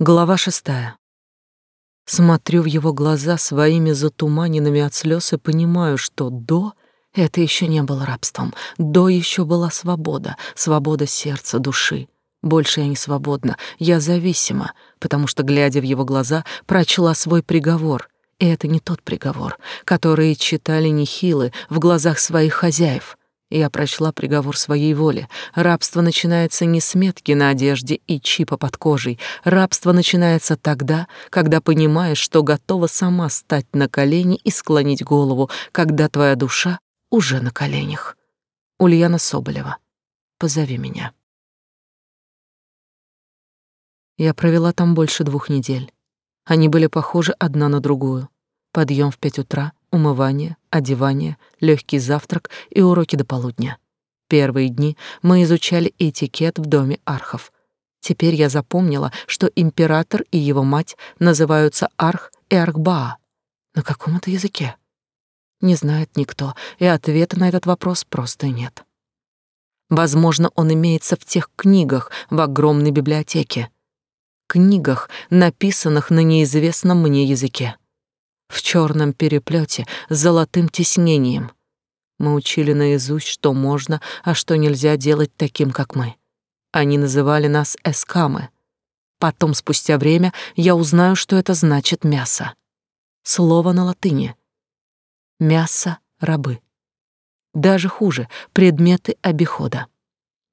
Глава шестая. Смотрю в его глаза своими затуманенными от слез и понимаю, что до это еще не было рабством, до еще была свобода, свобода сердца, души. Больше я не свободна, я зависима, потому что, глядя в его глаза, прочла свой приговор. И это не тот приговор, который читали нехилы в глазах своих хозяев. Я прочла приговор своей воли. Рабство начинается не с метки на одежде и чипа под кожей. Рабство начинается тогда, когда понимаешь, что готова сама стать на колени и склонить голову, когда твоя душа уже на коленях. Ульяна Соболева. Позови меня. Я провела там больше двух недель. Они были похожи одна на другую. Подъем в пять утра, умывание, одевание, легкий завтрак и уроки до полудня. Первые дни мы изучали этикет в доме архов. Теперь я запомнила, что император и его мать называются Арх и Архбаа. На каком это языке? Не знает никто, и ответа на этот вопрос просто нет. Возможно, он имеется в тех книгах в огромной библиотеке. Книгах, написанных на неизвестном мне языке в черном переплете с золотым тиснением. Мы учили наизусть, что можно, а что нельзя делать таким, как мы. Они называли нас эскамы. Потом, спустя время, я узнаю, что это значит мясо. Слово на латыни. Мясо — рабы. Даже хуже — предметы обихода.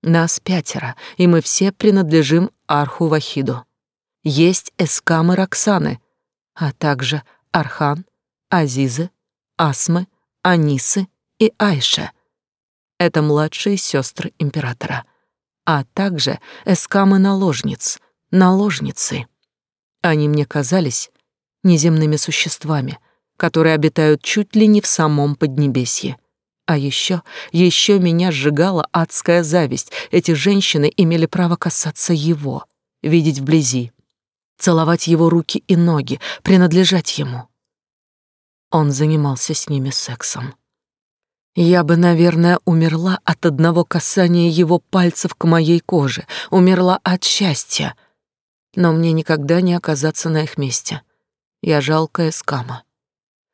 Нас пятеро, и мы все принадлежим Арху Вахиду. Есть эскамы Роксаны, а также Архан, Азизы, Асмы, Анисы и Айша. Это младшие сестры императора, а также эскамы-наложниц, наложницы. Они мне казались неземными существами, которые обитают чуть ли не в самом Поднебесье. А еще, еще меня сжигала адская зависть. Эти женщины имели право касаться его, видеть вблизи, целовать его руки и ноги, принадлежать ему. Он занимался с ними сексом. Я бы, наверное, умерла от одного касания его пальцев к моей коже, умерла от счастья. Но мне никогда не оказаться на их месте. Я жалкая скама.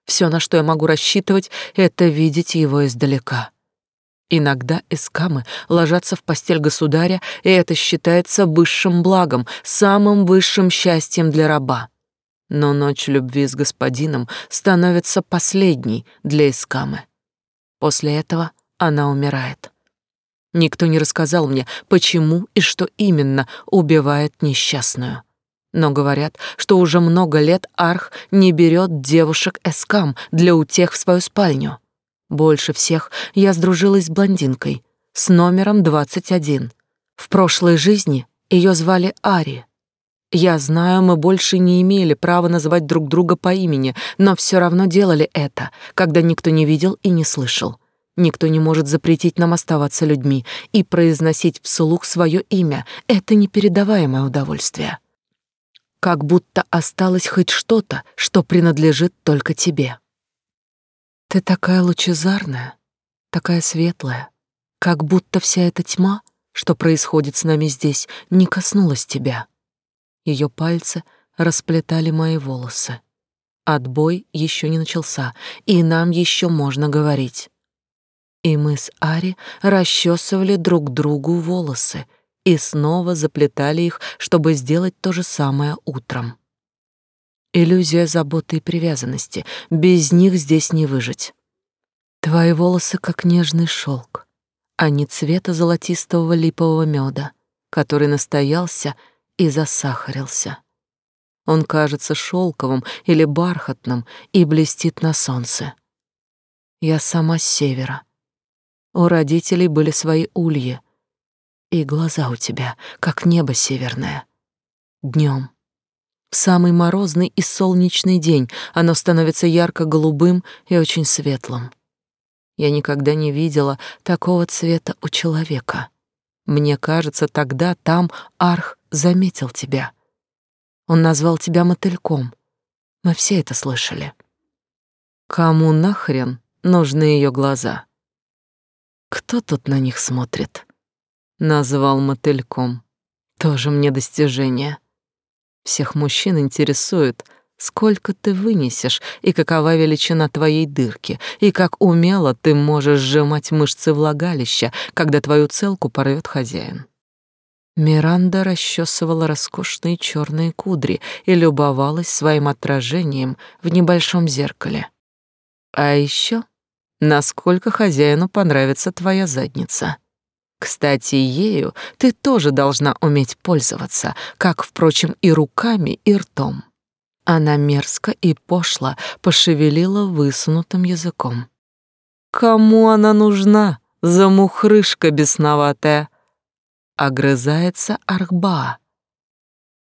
Все, на что я могу рассчитывать, это видеть его издалека. Иногда эскамы ложатся в постель государя, и это считается высшим благом, самым высшим счастьем для раба. Но ночь любви с господином становится последней для Искамы. После этого она умирает. Никто не рассказал мне, почему и что именно убивает несчастную. Но говорят, что уже много лет Арх не берет девушек Эскам для утех в свою спальню. Больше всех я сдружилась с блондинкой, с номером 21. В прошлой жизни ее звали Ари. Я знаю, мы больше не имели права называть друг друга по имени, но все равно делали это, когда никто не видел и не слышал. Никто не может запретить нам оставаться людьми и произносить вслух свое имя. Это непередаваемое удовольствие. Как будто осталось хоть что-то, что принадлежит только тебе. Ты такая лучезарная, такая светлая, как будто вся эта тьма, что происходит с нами здесь, не коснулась тебя. Ее пальцы расплетали мои волосы. Отбой еще не начался, и нам еще можно говорить. И мы с Ари расчесывали друг другу волосы и снова заплетали их, чтобы сделать то же самое утром. Иллюзия заботы и привязанности. Без них здесь не выжить. Твои волосы как нежный шелк, они цвета золотистого липового меда, который настоялся и засахарился. Он кажется шелковым или бархатным и блестит на солнце. Я сама с севера. У родителей были свои ульи, и глаза у тебя, как небо северное. Днем в самый морозный и солнечный день оно становится ярко-голубым и очень светлым. Я никогда не видела такого цвета у человека. Мне кажется, тогда там Арх заметил тебя. Он назвал тебя мотыльком. Мы все это слышали. Кому нахрен нужны ее глаза? Кто тут на них смотрит? Назвал мотыльком. Тоже мне достижение. Всех мужчин интересует, сколько ты вынесешь и какова величина твоей дырки, и как умело ты можешь сжимать мышцы влагалища, когда твою целку порвет хозяин. Миранда расчесывала роскошные черные кудри и любовалась своим отражением в небольшом зеркале. А еще, насколько хозяину понравится твоя задница. Кстати, ею ты тоже должна уметь пользоваться, как, впрочем, и руками, и ртом. Она мерзко и пошло пошевелила высунутым языком. Кому она нужна, замухрышка бесноватая? Огрызается Архба.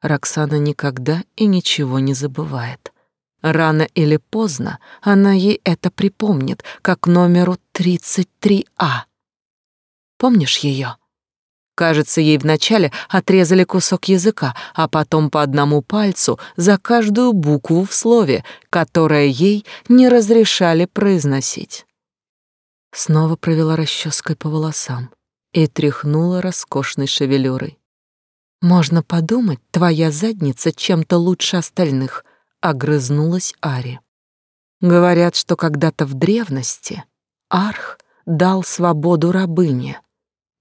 Роксана никогда и ничего не забывает. Рано или поздно она ей это припомнит, как номеру 33А. Помнишь ее? Кажется, ей вначале отрезали кусок языка, а потом по одному пальцу за каждую букву в слове, которое ей не разрешали произносить. Снова провела расческой по волосам и тряхнула роскошной шевелюрой. «Можно подумать, твоя задница чем-то лучше остальных», — огрызнулась Ари. Говорят, что когда-то в древности Арх дал свободу рабыне,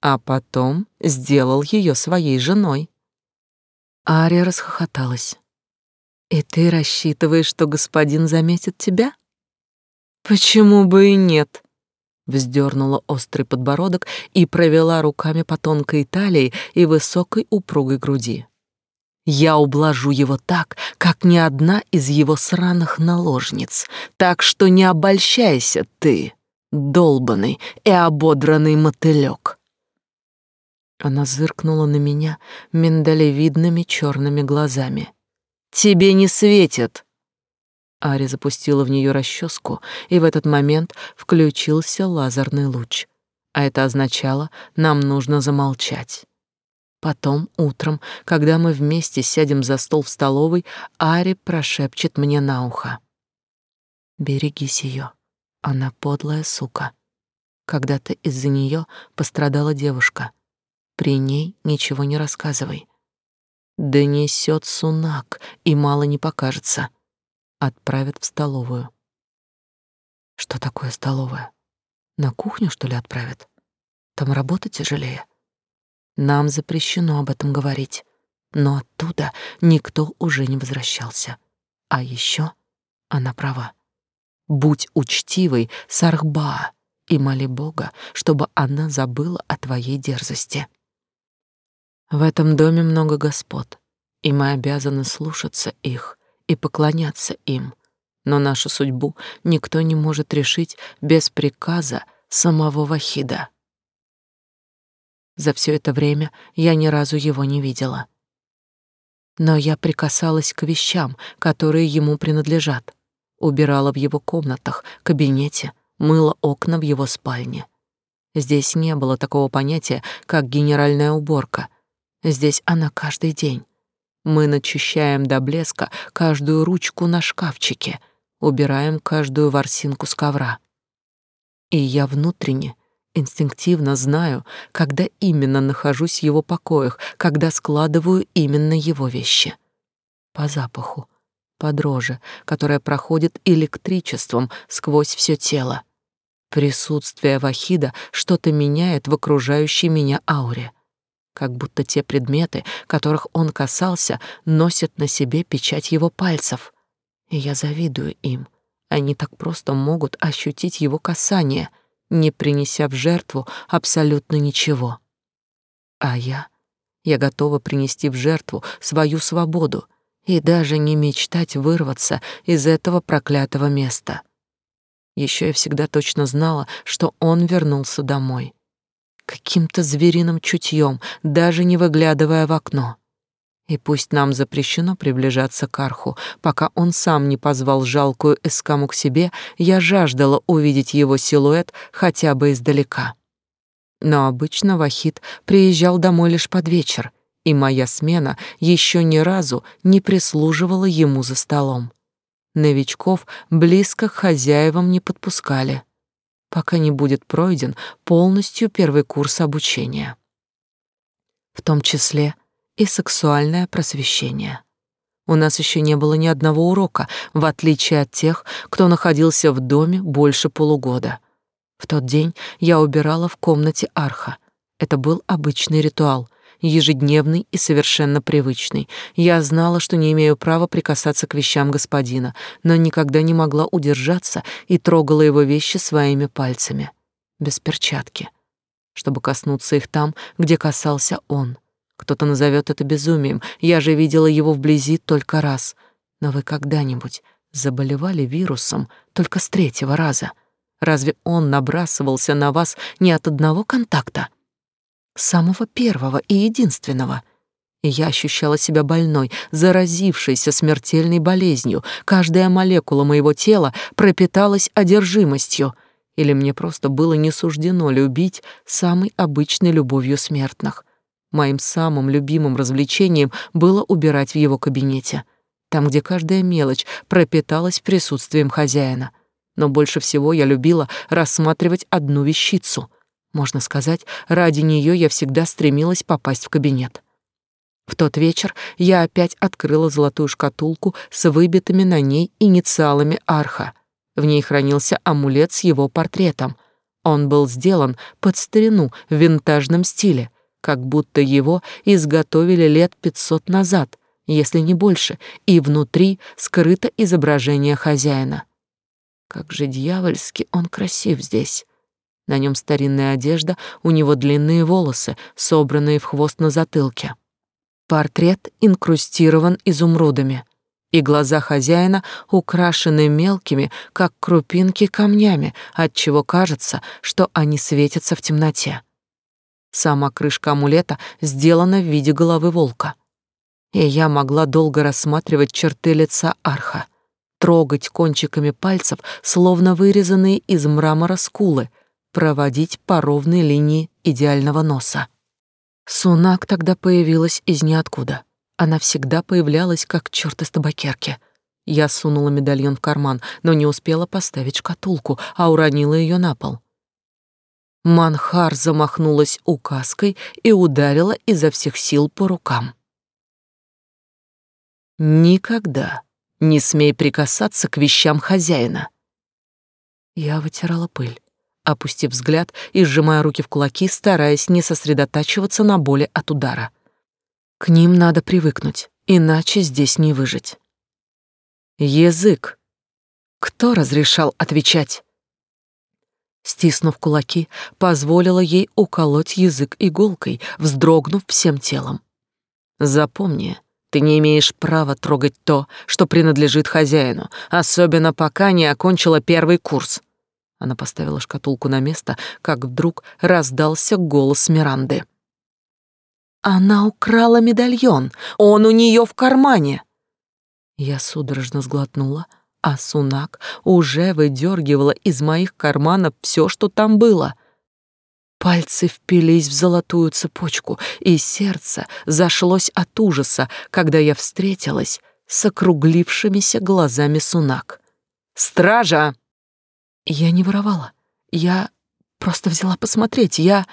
а потом сделал ее своей женой. Ария расхохоталась. «И ты рассчитываешь, что господин заметит тебя?» «Почему бы и нет?» Вздернула острый подбородок и провела руками по тонкой талии и высокой упругой груди. «Я ублажу его так, как ни одна из его сраных наложниц, так что не обольщайся ты, долбанный и ободранный мотылек. Она зыркнула на меня миндалевидными черными глазами. «Тебе не светит!» Ари запустила в нее расческу, и в этот момент включился лазерный луч. А это означало, нам нужно замолчать. Потом, утром, когда мы вместе сядем за стол в столовой, Ари прошепчет мне на ухо. «Берегись ее, она подлая сука. Когда-то из-за нее пострадала девушка. При ней ничего не рассказывай. Да несет сунак, и мало не покажется. Отправят в столовую. Что такое столовая? На кухню, что ли, отправят? Там работа тяжелее. Нам запрещено об этом говорить. Но оттуда никто уже не возвращался. А еще она права. Будь учтивой, Сархба, и моли Бога, чтобы она забыла о твоей дерзости. В этом доме много господ, и мы обязаны слушаться их и поклоняться им. Но нашу судьбу никто не может решить без приказа самого Вахида. За все это время я ни разу его не видела. Но я прикасалась к вещам, которые ему принадлежат. Убирала в его комнатах, кабинете, мыла окна в его спальне. Здесь не было такого понятия, как генеральная уборка — Здесь она каждый день. Мы начищаем до блеска каждую ручку на шкафчике, убираем каждую ворсинку с ковра. И я внутренне, инстинктивно знаю, когда именно нахожусь в его покоях, когда складываю именно его вещи. По запаху, по дрожи, которая проходит электричеством сквозь все тело. Присутствие Вахида что-то меняет в окружающей меня ауре как будто те предметы, которых он касался, носят на себе печать его пальцев. И я завидую им. Они так просто могут ощутить его касание, не принеся в жертву абсолютно ничего. А я, я готова принести в жертву свою свободу и даже не мечтать вырваться из этого проклятого места. Еще я всегда точно знала, что он вернулся домой каким-то звериным чутьем, даже не выглядывая в окно. И пусть нам запрещено приближаться к Арху, пока он сам не позвал жалкую Эскаму к себе, я жаждала увидеть его силуэт хотя бы издалека. Но обычно Вахид приезжал домой лишь под вечер, и моя смена еще ни разу не прислуживала ему за столом. Новичков близко к хозяевам не подпускали пока не будет пройден полностью первый курс обучения. В том числе и сексуальное просвещение. У нас еще не было ни одного урока, в отличие от тех, кто находился в доме больше полугода. В тот день я убирала в комнате Арха. Это был обычный ритуал, ежедневный и совершенно привычный. Я знала, что не имею права прикасаться к вещам господина, но никогда не могла удержаться и трогала его вещи своими пальцами, без перчатки, чтобы коснуться их там, где касался он. Кто-то назовет это безумием. Я же видела его вблизи только раз. Но вы когда-нибудь заболевали вирусом только с третьего раза? Разве он набрасывался на вас не от одного контакта? Самого первого и единственного. Я ощущала себя больной, заразившейся смертельной болезнью. Каждая молекула моего тела пропиталась одержимостью. Или мне просто было не суждено любить самой обычной любовью смертных. Моим самым любимым развлечением было убирать в его кабинете, там, где каждая мелочь пропиталась присутствием хозяина. Но больше всего я любила рассматривать одну вещицу — можно сказать, ради нее я всегда стремилась попасть в кабинет. В тот вечер я опять открыла золотую шкатулку с выбитыми на ней инициалами Арха. В ней хранился амулет с его портретом. Он был сделан под старину в винтажном стиле, как будто его изготовили лет пятьсот назад, если не больше, и внутри скрыто изображение хозяина. Как же дьявольски он красив здесь. На нем старинная одежда, у него длинные волосы, собранные в хвост на затылке. Портрет инкрустирован изумрудами, и глаза хозяина украшены мелкими, как крупинки, камнями, отчего кажется, что они светятся в темноте. Сама крышка амулета сделана в виде головы волка. И я могла долго рассматривать черты лица арха, трогать кончиками пальцев, словно вырезанные из мрамора скулы — проводить по ровной линии идеального носа. Сунак тогда появилась из ниоткуда. Она всегда появлялась, как черт из табакерки. Я сунула медальон в карман, но не успела поставить шкатулку, а уронила ее на пол. Манхар замахнулась указкой и ударила изо всех сил по рукам. «Никогда не смей прикасаться к вещам хозяина». Я вытирала пыль опустив взгляд и сжимая руки в кулаки, стараясь не сосредотачиваться на боли от удара. К ним надо привыкнуть, иначе здесь не выжить. Язык. Кто разрешал отвечать? Стиснув кулаки, позволила ей уколоть язык иголкой, вздрогнув всем телом. Запомни, ты не имеешь права трогать то, что принадлежит хозяину, особенно пока не окончила первый курс. Она поставила шкатулку на место, как вдруг раздался голос Миранды. «Она украла медальон! Он у нее в кармане!» Я судорожно сглотнула, а Сунак уже выдергивала из моих карманов все, что там было. Пальцы впились в золотую цепочку, и сердце зашлось от ужаса, когда я встретилась с округлившимися глазами Сунак. «Стража!» Я не воровала. Я просто взяла посмотреть. Я...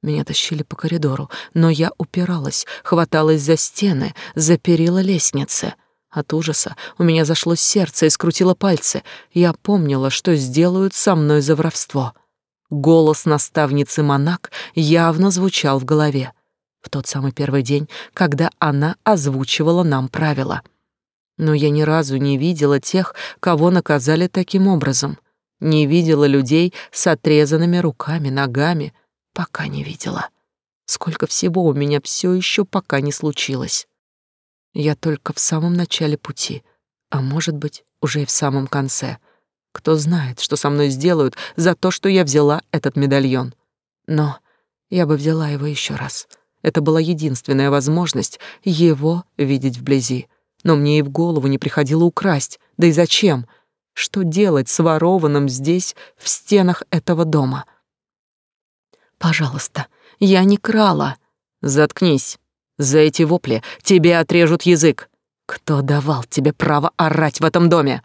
Меня тащили по коридору, но я упиралась, хваталась за стены, за перила лестницы. От ужаса у меня зашло сердце и скрутило пальцы. Я помнила, что сделают со мной за воровство. Голос наставницы Монак явно звучал в голове. В тот самый первый день, когда она озвучивала нам правила. Но я ни разу не видела тех, кого наказали таким образом — не видела людей с отрезанными руками, ногами, пока не видела. Сколько всего у меня все еще пока не случилось. Я только в самом начале пути, а может быть, уже и в самом конце. Кто знает, что со мной сделают за то, что я взяла этот медальон. Но я бы взяла его еще раз. Это была единственная возможность его видеть вблизи. Но мне и в голову не приходило украсть. Да и зачем? — что делать с ворованным здесь, в стенах этого дома? Пожалуйста, я не крала. Заткнись. За эти вопли тебе отрежут язык. Кто давал тебе право орать в этом доме?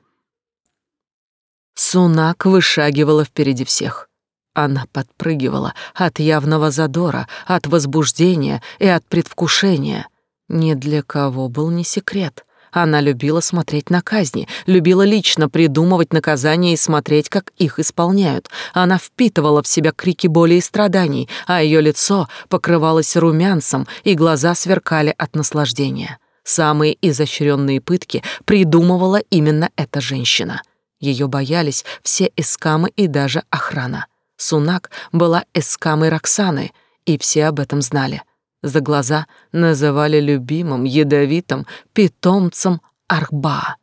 Сунак вышагивала впереди всех. Она подпрыгивала от явного задора, от возбуждения и от предвкушения. Ни для кого был не секрет. Она любила смотреть на казни, любила лично придумывать наказания и смотреть, как их исполняют. Она впитывала в себя крики боли и страданий, а ее лицо покрывалось румянцем, и глаза сверкали от наслаждения. Самые изощренные пытки придумывала именно эта женщина. Ее боялись все эскамы и даже охрана. Сунак была эскамой Роксаны, и все об этом знали — за глаза называли любимым, ядовитым питомцем Архба.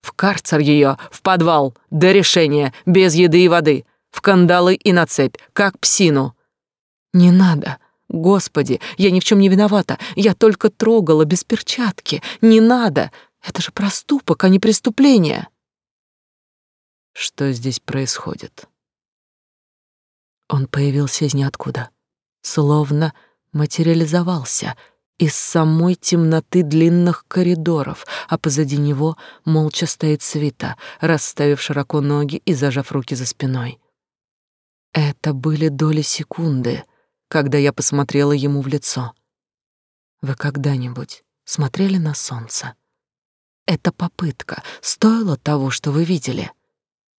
В карцер ее, в подвал, до решения, без еды и воды, в кандалы и на цепь, как псину. Не надо, Господи, я ни в чем не виновата, я только трогала без перчатки. Не надо, это же проступок, а не преступление. Что здесь происходит? Он появился из ниоткуда, словно материализовался из самой темноты длинных коридоров, а позади него молча стоит свита, расставив широко ноги и зажав руки за спиной. Это были доли секунды, когда я посмотрела ему в лицо. Вы когда-нибудь смотрели на солнце? Эта попытка стоила того, что вы видели?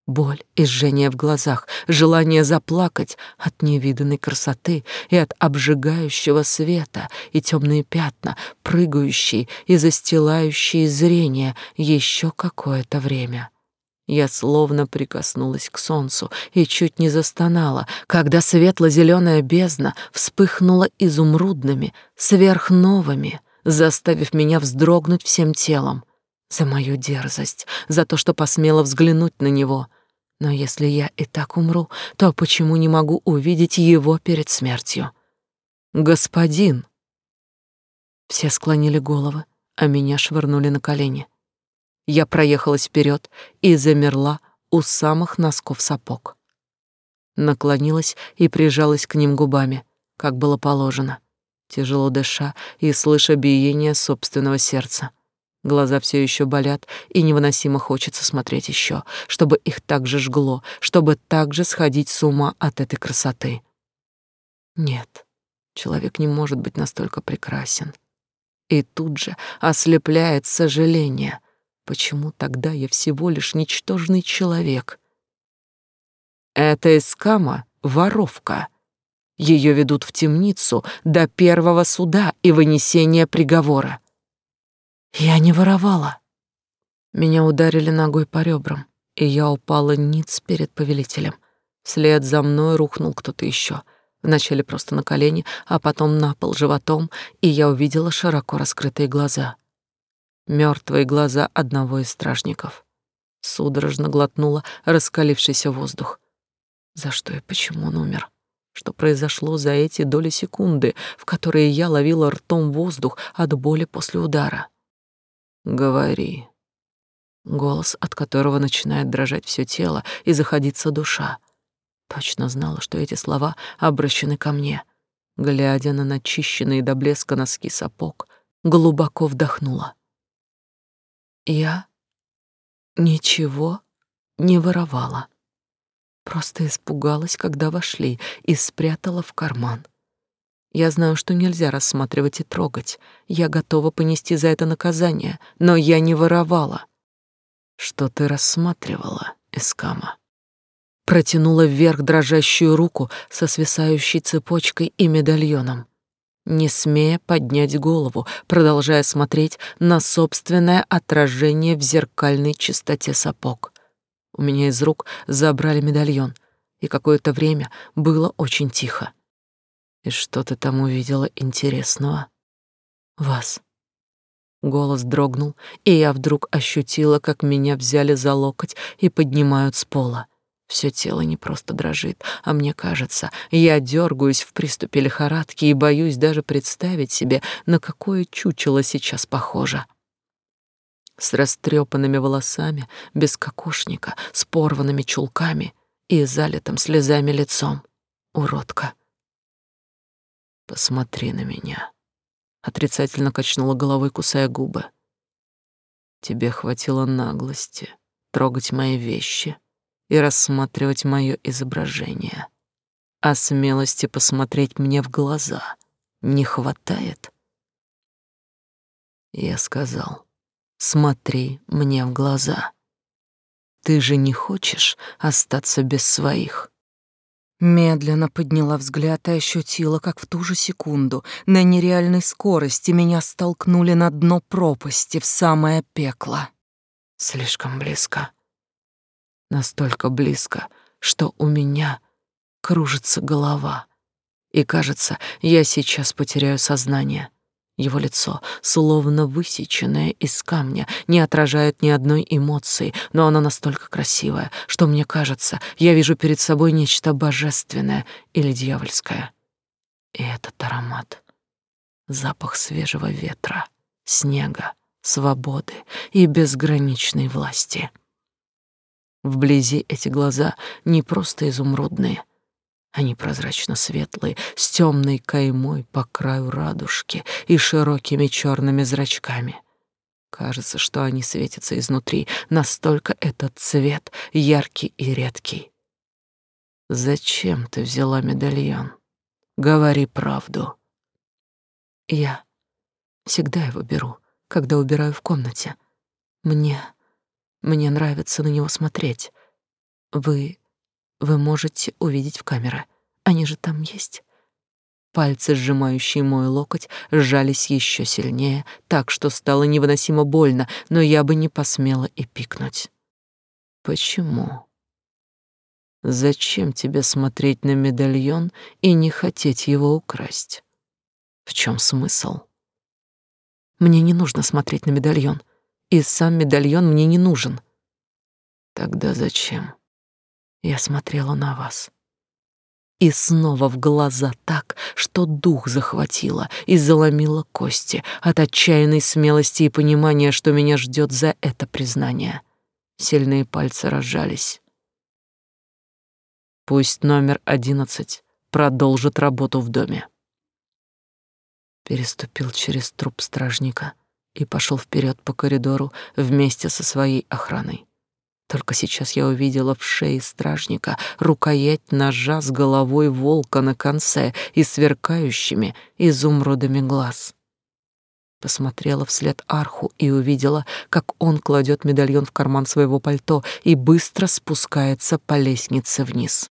Боль и жжение в глазах, желание заплакать от невиданной красоты и от обжигающего света, и темные пятна, прыгающие и застилающие зрение еще какое-то время. Я словно прикоснулась к солнцу и чуть не застонала, когда светло-зеленая бездна вспыхнула изумрудными, сверхновыми, заставив меня вздрогнуть всем телом. За мою дерзость, за то, что посмела взглянуть на него — но если я и так умру, то почему не могу увидеть его перед смертью? Господин. Все склонили головы, а меня швырнули на колени. Я проехалась вперед и замерла у самых носков сапог. Наклонилась и прижалась к ним губами, как было положено, тяжело дыша и слыша биение собственного сердца. Глаза все еще болят, и невыносимо хочется смотреть еще, чтобы их так же жгло, чтобы так же сходить с ума от этой красоты. Нет, человек не может быть настолько прекрасен. И тут же ослепляет сожаление. Почему тогда я всего лишь ничтожный человек? Это Эскама — воровка. Ее ведут в темницу до первого суда и вынесения приговора. Я не воровала. Меня ударили ногой по ребрам, и я упала ниц перед повелителем. Вслед за мной рухнул кто-то еще. Вначале просто на колени, а потом на пол животом, и я увидела широко раскрытые глаза. Мертвые глаза одного из стражников. Судорожно глотнула раскалившийся воздух. За что и почему он умер? Что произошло за эти доли секунды, в которые я ловила ртом воздух от боли после удара? Говори. Голос, от которого начинает дрожать все тело и заходиться душа. Точно знала, что эти слова обращены ко мне. Глядя на начищенные до блеска носки сапог, глубоко вдохнула. Я ничего не воровала. Просто испугалась, когда вошли, и спрятала в карман. Я знаю, что нельзя рассматривать и трогать. Я готова понести за это наказание, но я не воровала. Что ты рассматривала, Эскама? Протянула вверх дрожащую руку со свисающей цепочкой и медальоном, не смея поднять голову, продолжая смотреть на собственное отражение в зеркальной чистоте сапог. У меня из рук забрали медальон, и какое-то время было очень тихо. И что ты там увидела интересного? Вас. Голос дрогнул, и я вдруг ощутила, как меня взяли за локоть и поднимают с пола. Все тело не просто дрожит, а мне кажется, я дергаюсь в приступе лихорадки и боюсь даже представить себе, на какое чучело сейчас похоже. С растрепанными волосами, без кокошника, с порванными чулками и залитым слезами лицом. Уродка. Посмотри на меня. Отрицательно качнула головой, кусая губы. Тебе хватило наглости трогать мои вещи и рассматривать мое изображение. А смелости посмотреть мне в глаза не хватает. Я сказал, Смотри мне в глаза. Ты же не хочешь остаться без своих? Медленно подняла взгляд и ощутила, как в ту же секунду на нереальной скорости меня столкнули на дно пропасти в самое пекло. Слишком близко. Настолько близко, что у меня кружится голова. И кажется, я сейчас потеряю сознание. Его лицо, словно высеченное из камня, не отражает ни одной эмоции, но оно настолько красивое, что мне кажется, я вижу перед собой нечто божественное или дьявольское. И этот аромат, запах свежего ветра, снега, свободы и безграничной власти. Вблизи эти глаза не просто изумрудные, они прозрачно-светлые, с темной каймой по краю радужки и широкими черными зрачками. Кажется, что они светятся изнутри, настолько этот цвет яркий и редкий. Зачем ты взяла медальон? Говори правду. Я всегда его беру, когда убираю в комнате. Мне мне нравится на него смотреть. Вы вы можете увидеть в камеры. Они же там есть. Пальцы, сжимающие мой локоть, сжались еще сильнее, так что стало невыносимо больно, но я бы не посмела и пикнуть. Почему? Зачем тебе смотреть на медальон и не хотеть его украсть? В чем смысл? Мне не нужно смотреть на медальон, и сам медальон мне не нужен. Тогда зачем? Я смотрела на вас. И снова в глаза так, что дух захватило и заломило кости от отчаянной смелости и понимания, что меня ждет за это признание. Сильные пальцы разжались. Пусть номер одиннадцать продолжит работу в доме. Переступил через труп стражника и пошел вперед по коридору вместе со своей охраной. Только сейчас я увидела в шее стражника рукоять ножа с головой волка на конце и сверкающими изумрудами глаз. Посмотрела вслед Арху и увидела, как он кладет медальон в карман своего пальто и быстро спускается по лестнице вниз.